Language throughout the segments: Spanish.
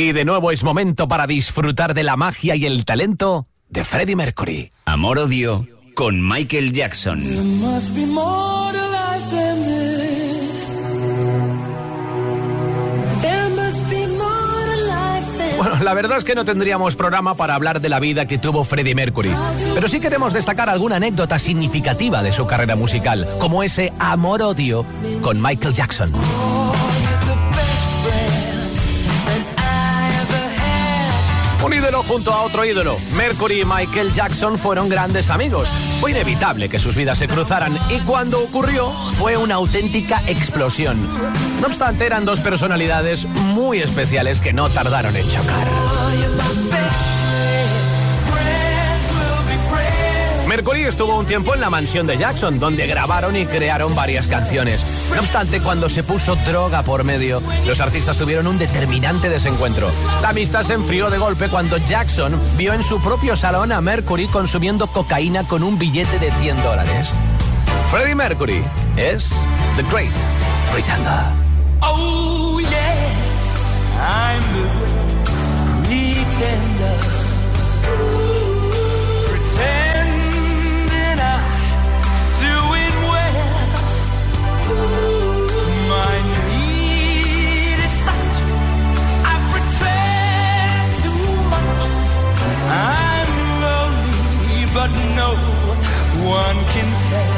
Y de nuevo es momento para disfrutar de la magia y el talento de Freddie Mercury. Amor odio con Michael Jackson. Bueno, la verdad es que no tendríamos programa para hablar de la vida que tuvo Freddie Mercury, pero sí queremos destacar alguna anécdota significativa de su carrera musical, como ese amor-odio con Michael Jackson. Un ídolo junto a otro ídolo. Mercury y Michael Jackson fueron grandes amigos. Fue inevitable que sus vidas se cruzaran y cuando ocurrió fue una auténtica explosión. No obstante, eran dos personalidades muy especiales que no tardaron en chocar. Mercury estuvo un tiempo en la mansión de Jackson, donde grabaron y crearon varias canciones. No obstante, cuando se puso droga por medio, los artistas tuvieron un determinante desencuentro. La amistad se enfrió de golpe cuando Jackson vio en su propio salón a Mercury consumiendo cocaína con un billete de 100 dólares. Freddie Mercury es The Great Pretender. Oh, yes, I'm the great pretender. One can tell.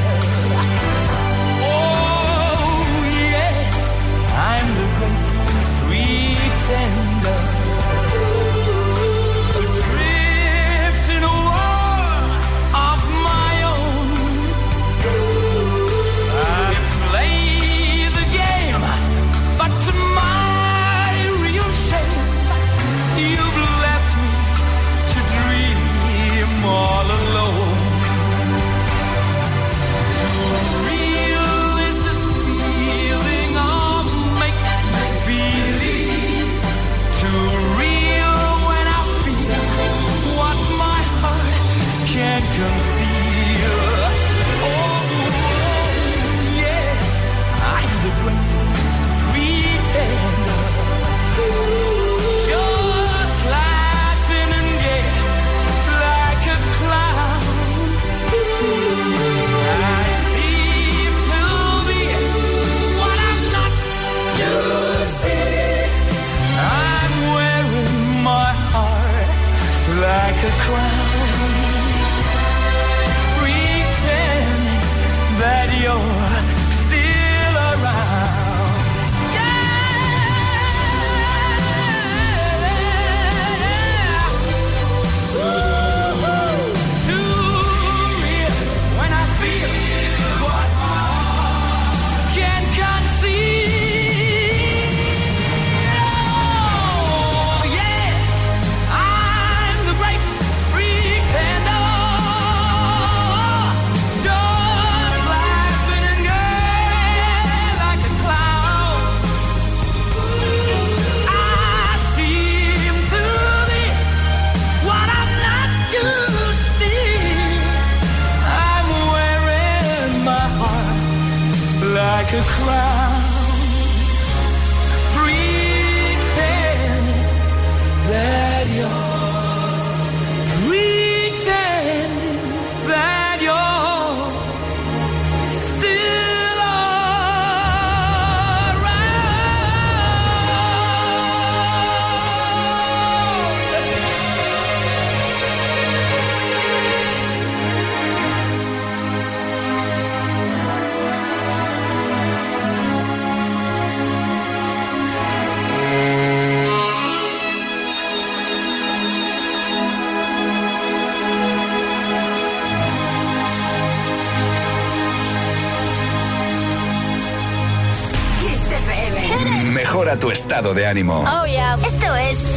Tu estado de ánimo. Oh, yeah. Esto es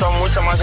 são muitas, mas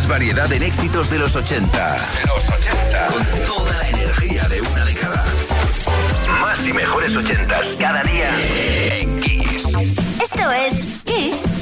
variedad en éxitos de los 80. Los 80. Con toda la energía de una década. Más y mejores 80s cada día en Kiss. Esto es Kiss.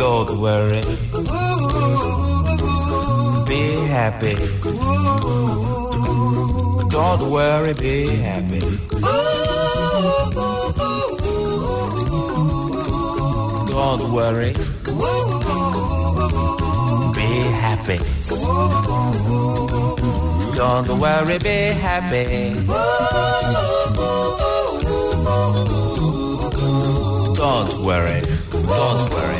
Don't worry. Be happy. Don't worry, be happy. Don't worry. Be happy. Don't worry, be happy. Don't worry. Don't worry.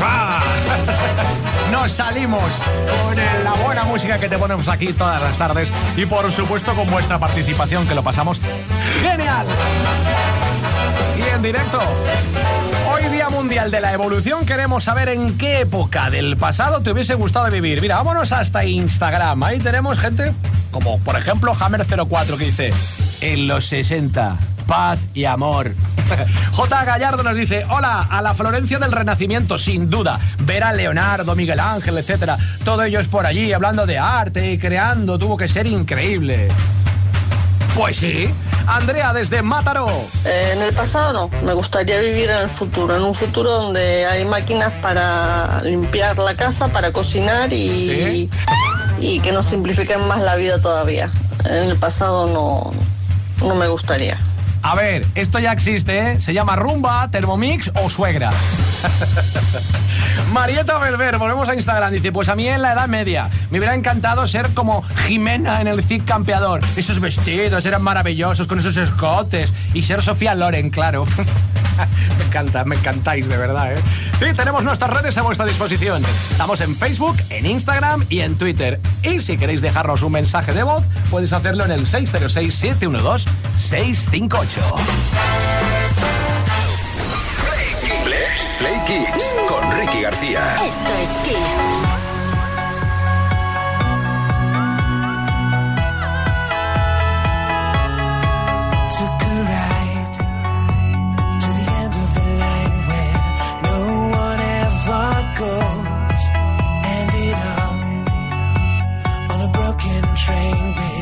Ah. Nos salimos con la buena música que te ponemos aquí todas las tardes y por supuesto con vuestra participación que lo pasamos genial. Y en directo. Hoy Día Mundial de la Evolución queremos saber en qué época del pasado te hubiese gustado vivir. Mira, vámonos hasta Instagram. Ahí tenemos gente como por ejemplo Hammer04 que dice en los 60 paz y amor. J. Gallardo nos dice, hola, a la Florencia del Renacimiento, sin duda. Ver a Leonardo, Miguel Ángel, etcétera. Todo ello es por allí, hablando de arte y creando, tuvo que ser increíble. Pues sí. Andrea, desde Mátaro. Eh, en el pasado no, me gustaría vivir en el futuro, en un futuro donde hay máquinas para limpiar la casa, para cocinar y, y que nos simplifiquen más la vida todavía. En el pasado no, no me gustaría. A ver, esto ya existe, ¿eh? Se llama rumba, Thermomix o suegra. Marieta Belver, volvemos a Instagram. Dice, pues a mí en la edad media me hubiera encantado ser como Jimena en el Cid Campeador. Esos vestidos eran maravillosos con esos escotes. Y ser Sofía Loren, claro. me encanta, me encantáis, de verdad, ¿eh? Sí, tenemos nuestras redes a vuestra disposición. Estamos en Facebook, en Instagram y en Twitter. Y si queréis dejarnos un mensaje de voz, podéis hacerlo en el 606-712-658. Play, Play Kids con Ricky García. Esto es Kiss. Train with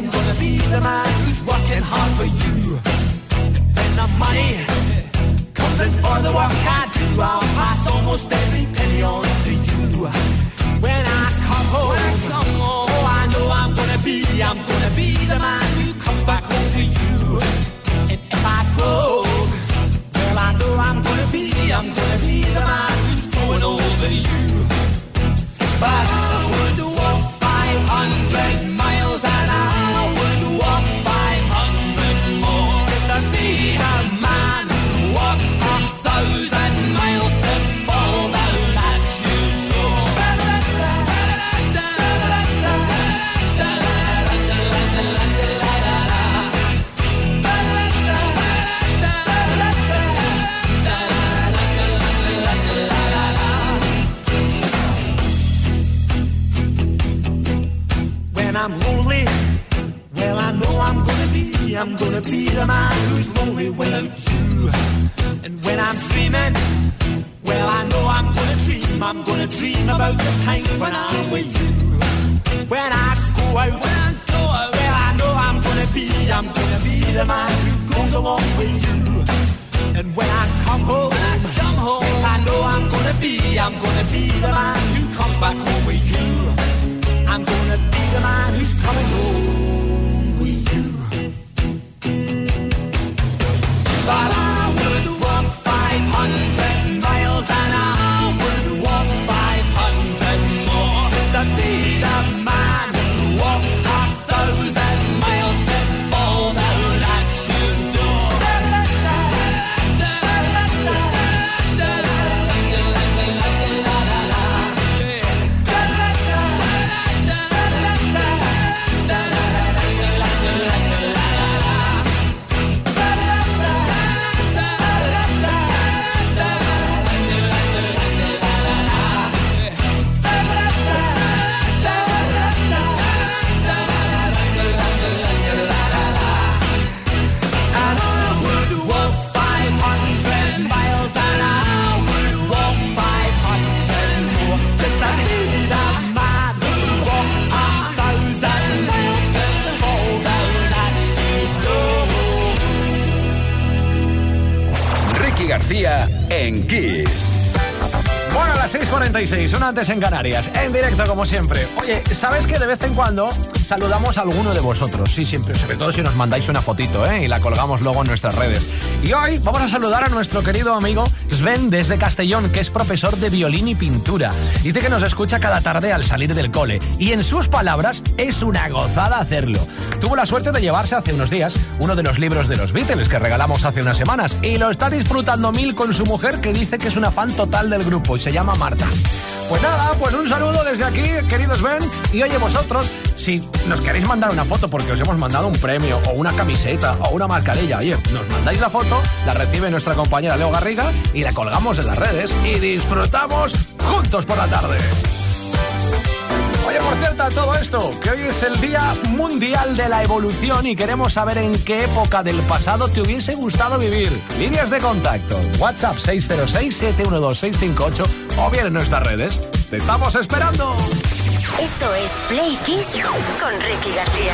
I'm gonna be the man who's working hard for you. And the money comes in for the work I do. I'll pass almost every penny on to you. When I come home, I come home oh, I know I'm gonna be, I'm gonna be the man who comes back home to you. And if I go, well, I know I'm gonna be, I'm gonna be the man who's growing over you. But 6.46, una antes en Canarias, en directo como siempre. Oye, ¿sabes que de vez en cuando saludamos a alguno de vosotros? Sí, siempre, sobre todo si nos mandáis una fotito, ¿eh? Y la colgamos luego en nuestras redes. Y hoy vamos a saludar a nuestro querido amigo Sven desde Castellón, que es profesor de violín y pintura. Dice que nos escucha cada tarde al salir del cole. Y en sus palabras, es una gozada hacerlo. Tuvo la suerte de llevarse hace unos días uno de los libros de los Beatles que regalamos hace unas semanas. Y lo está disfrutando mil con su mujer, que dice que es una fan total del grupo y se llama Marta. Pues nada, pues un saludo desde aquí, queridos Ben. Y oye, vosotros, si nos queréis mandar una foto porque os hemos mandado un premio o una camiseta o una mascarilla, oye, nos mandáis la foto, la recibe nuestra compañera Leo Garriga y la colgamos en las redes y disfrutamos juntos por la tarde. Esto, que hoy es el Día Mundial de la Evolución y queremos saber en qué época del pasado te hubiese gustado vivir. Líneas de contacto, WhatsApp 606-712-658 o bien en nuestras redes. ¡Te estamos esperando! Esto es Play Kiss con Ricky García.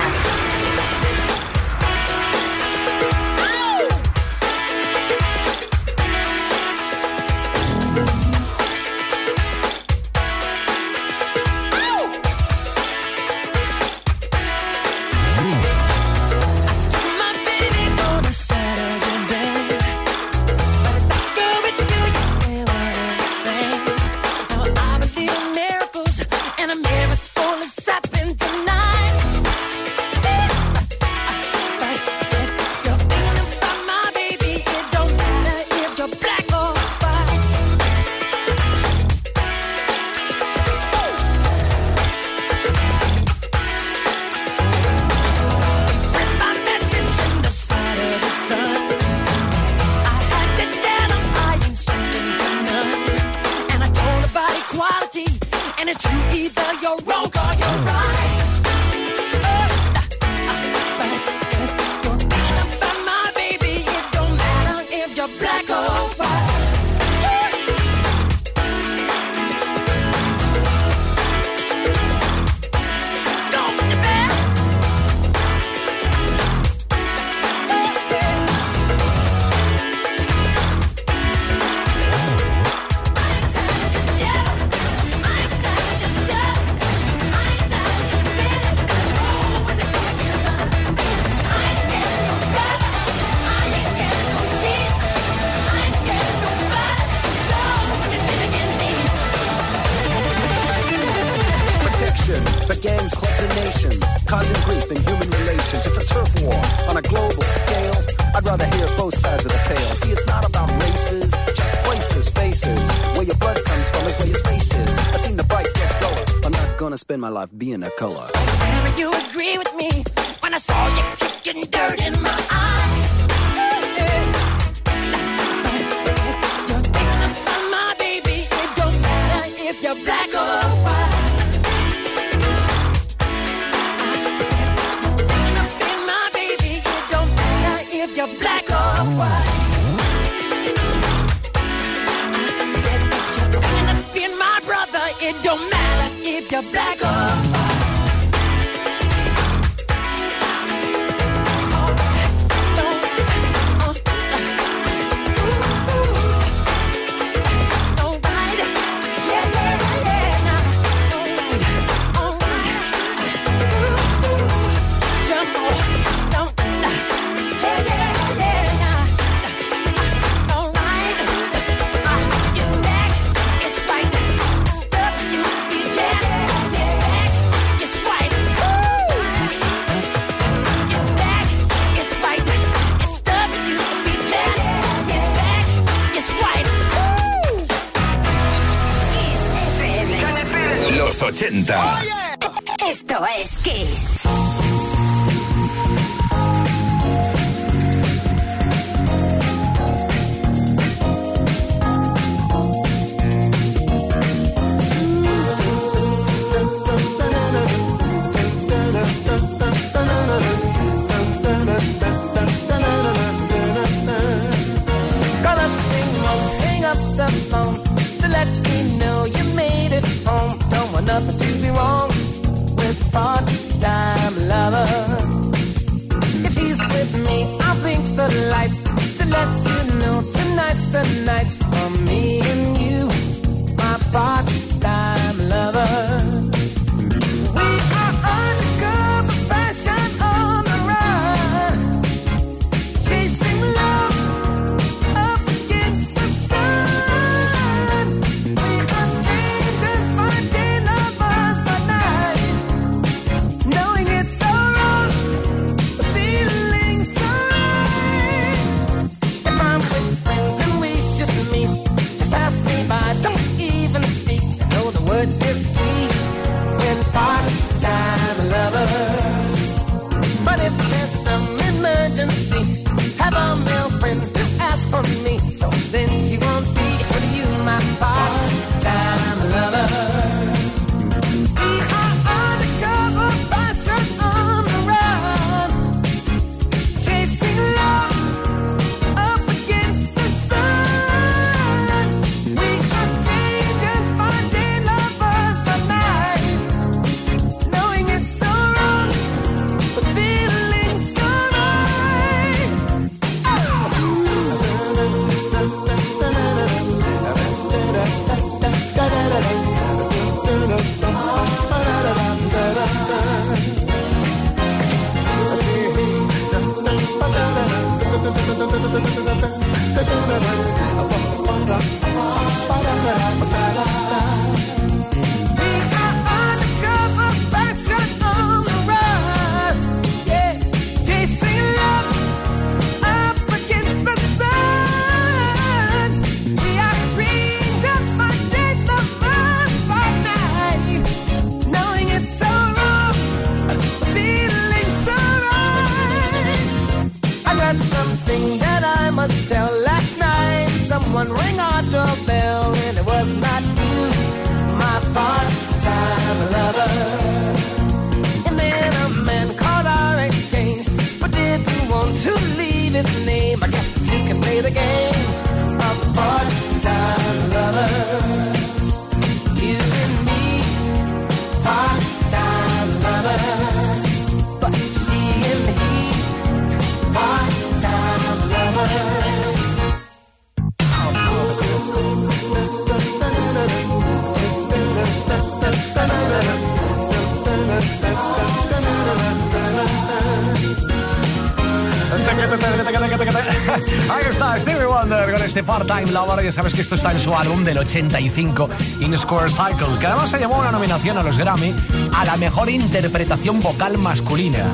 Ahí está Stevie Wonder con este part-time lover. Ya sabes que esto está en su álbum del 85, In Square Cycle, que además se llevó una nominación a los Grammy a la mejor interpretación vocal masculina.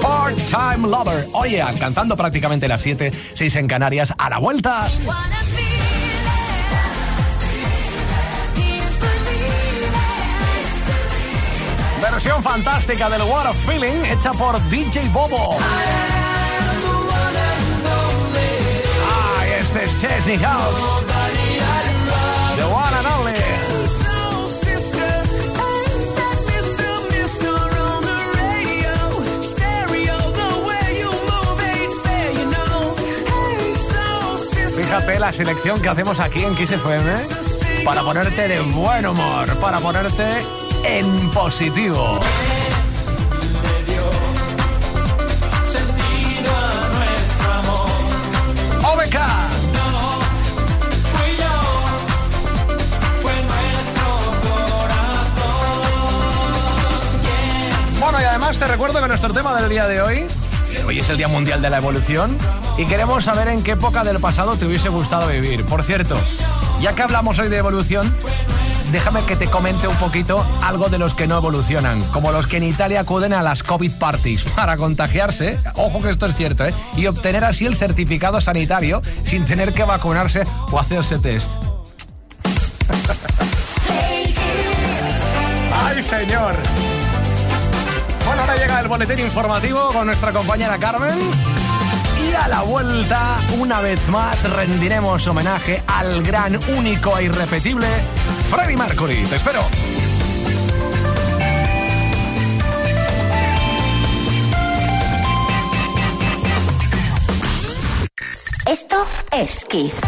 Part-time lover. Oye, alcanzando prácticamente las 7, 6 en Canarias. A la vuelta. Versión fantástica del War of Feeling hecha por DJ Bobo. Chesney House. The one and only. Fíjate la selección que hacemos aquí en Kiss FM para ponerte de buen humor, para ponerte en positivo. Te recuerdo que nuestro tema del día de hoy, hoy es el Día Mundial de la Evolución, y queremos saber en qué época del pasado te hubiese gustado vivir. Por cierto, ya que hablamos hoy de evolución, déjame que te comente un poquito algo de los que no evolucionan, como los que en Italia acuden a las COVID parties para contagiarse, ojo que esto es cierto, ¿eh? y obtener así el certificado sanitario sin tener que vacunarse o hacerse test. ¡Ay, señor! Llega el boletín informativo con nuestra compañera Carmen. Y a la vuelta, una vez más, rendiremos homenaje al gran, único e irrepetible Freddie Mercury. Te espero. Esto es Kiss.